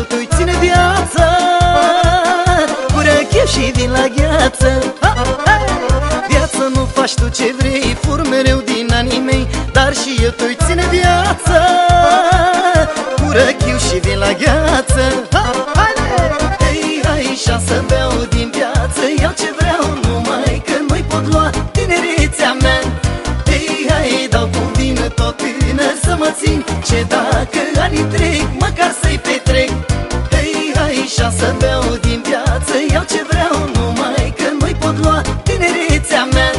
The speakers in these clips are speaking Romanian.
Dar și eu tu-i ține viața. Urechea și vin la gheață. Viață nu faci tu ce vrei Fur mereu din anii mei Dar și eu tu-i ține viața. Urechea și vin la gheață. Hei, hai, așa să beau din viață Iau ce vreau numai că nu-i pot lua tinerețea mea. Hei, hai, dau cu vină tot până să mă țin Ce dacă anii trec, măcar să-i să beau din viață Iau ce vreau numai că nu-i pot lua tinerețea mea.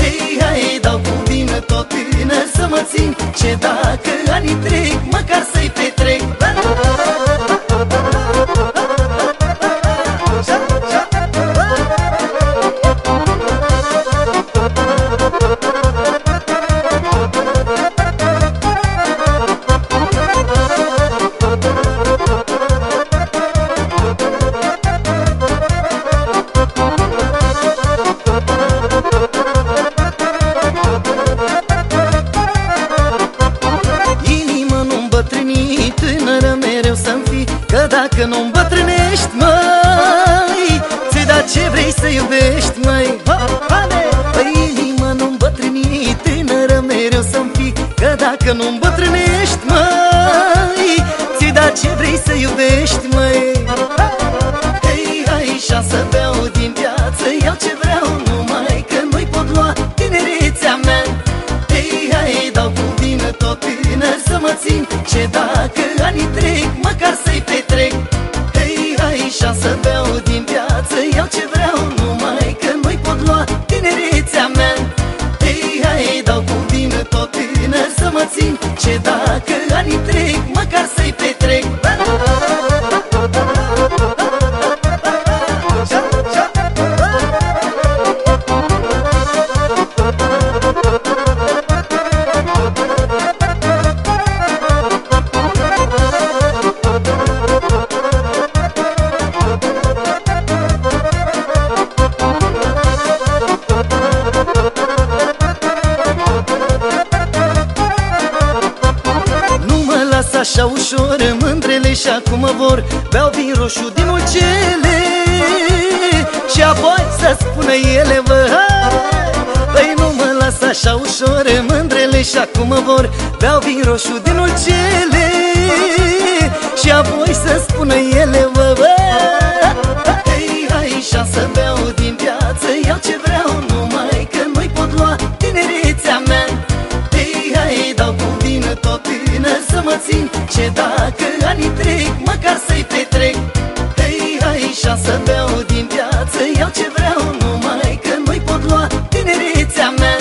Hei, hai, dau cu vină tot până să mă țin Ce dacă anii trec, măcar să-i petrec Că dacă nu îmbătrânești, măi. Ți-ai dat ce vrei să iubești, măi. Păi inima nu îmbătrâni, tânără mereu să-mi fii. Că dacă nu îmbătrânești, măi Ți-ai dat ce vrei să iubești, măi. Hei, hai, așa să beau din viață Iau ce vreau numai că nu-i pot lua tinerețea mea. Hei, hai, dau cu vină tot până să mă țin Ce dacă anii trec, măcar să-i țin Ce dacă anii trec, măcar să-i petrec așa ușor Mândrele și acum mă vor Beau vin roșu din ulcele Și apoi să spună ele vă Păi nu mă las așa ușor Mândrele și acum mă vor Beau vin roșu din ulcele Și apoi să spună ele vă Hei, să mă țin Ce dacă anii trec, măcar să-i petrec? Hei, hai, așa să beau din viață Iau ce vreau numai că nu-i pot lua tinerețea mea.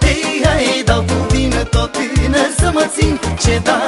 Hei, hai, dau cu vină tot până să mă țin Ce dacă anii trec,